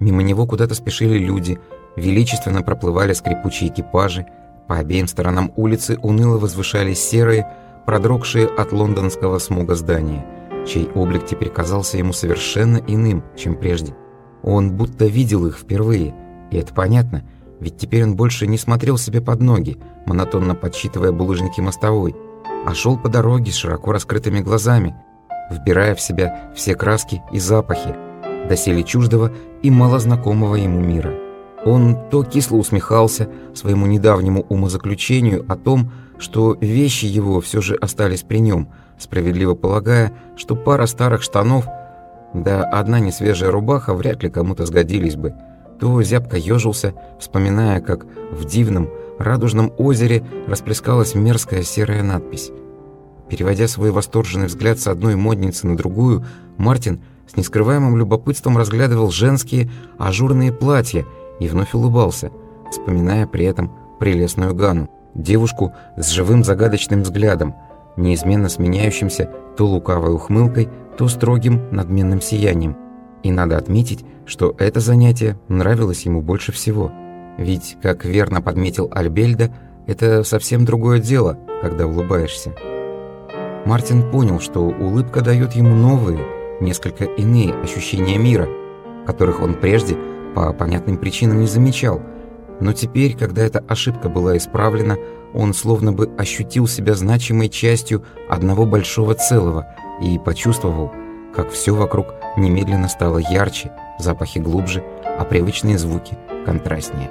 Мимо него куда-то спешили люди, величественно проплывали скрипучие экипажи, по обеим сторонам улицы уныло возвышались серые, продрогшие от лондонского смога здания, чей облик теперь казался ему совершенно иным, чем прежде. Он будто видел их впервые, и это понятно, ведь теперь он больше не смотрел себе под ноги, монотонно подсчитывая булыжники мостовой, а шел по дороге с широко раскрытыми глазами, вбирая в себя все краски и запахи, доселе чуждого и малознакомого ему мира. Он то кисло усмехался своему недавнему умозаключению о том, что вещи его все же остались при нем, справедливо полагая, что пара старых штанов, да одна несвежая рубаха вряд ли кому-то сгодились бы, то зябко ежился, вспоминая, как в дивном, радужном озере расплескалась мерзкая серая надпись. Переводя свой восторженный взгляд с одной модницы на другую, Мартин с нескрываемым любопытством разглядывал женские ажурные платья и вновь улыбался, вспоминая при этом прелестную Гану, девушку с живым загадочным взглядом, неизменно сменяющимся то лукавой ухмылкой, то строгим надменным сиянием. И надо отметить, что это занятие нравилось ему больше всего. Ведь, как верно подметил Альбельда, это совсем другое дело, когда улыбаешься. Мартин понял, что улыбка дает ему новые, несколько иные ощущения мира, которых он прежде по понятным причинам не замечал. Но теперь, когда эта ошибка была исправлена, он словно бы ощутил себя значимой частью одного большого целого и почувствовал, как все вокруг немедленно стало ярче, запахи глубже, а привычные звуки контрастнее.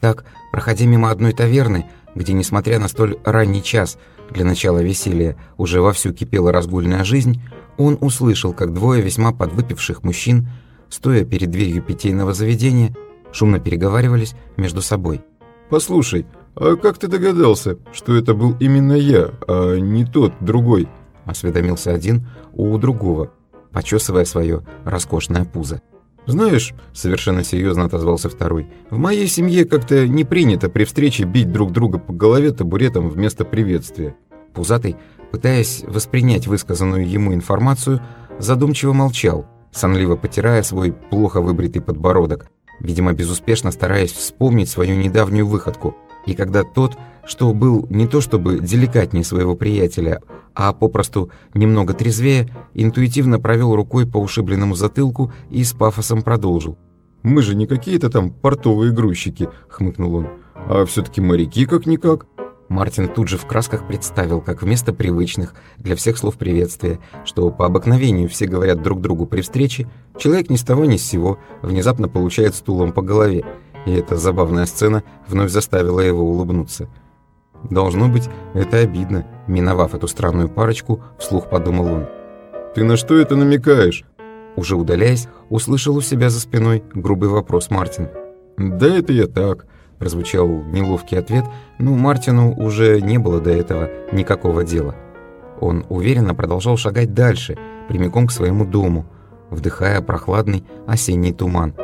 Так, проходя мимо одной таверны, где, несмотря на столь ранний час для начала веселья, уже вовсю кипела разгульная жизнь, он услышал, как двое весьма подвыпивших мужчин, стоя перед дверью питейного заведения, шумно переговаривались между собой. «Послушай, а как ты догадался, что это был именно я, а не тот, другой?» — осведомился один у другого, почесывая свое роскошное пузо. «Знаешь, — совершенно серьезно отозвался второй, — в моей семье как-то не принято при встрече бить друг друга по голове табуретом вместо приветствия». Пузатый, пытаясь воспринять высказанную ему информацию, задумчиво молчал, сонливо потирая свой плохо выбритый подбородок, видимо, безуспешно стараясь вспомнить свою недавнюю выходку. И когда тот, что был не то чтобы деликатнее своего приятеля, а попросту немного трезвее, интуитивно провел рукой по ушибленному затылку и с пафосом продолжил. «Мы же не какие-то там портовые грузчики», — хмыкнул он, «а все-таки моряки как-никак». Мартин тут же в красках представил, как вместо привычных для всех слов приветствия, что по обыкновению все говорят друг другу при встрече, человек ни с того ни с сего внезапно получает стулом по голове, и эта забавная сцена вновь заставила его улыбнуться. Должно быть, это обидно, миновав эту странную парочку, вслух подумал он. «Ты на что это намекаешь?» Уже удаляясь, услышал у себя за спиной грубый вопрос Мартин. «Да это я так», прозвучал неловкий ответ, но Мартину уже не было до этого никакого дела. Он уверенно продолжал шагать дальше, прямиком к своему дому, вдыхая прохладный осенний туман,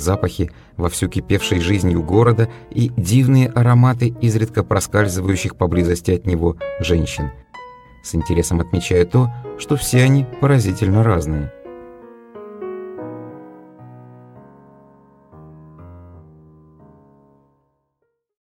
запахи вовсю кипевшей жизнью города и дивные ароматы изредка проскальзывающих поблизости от него женщин. С интересом отмечая то, что все они поразительно разные –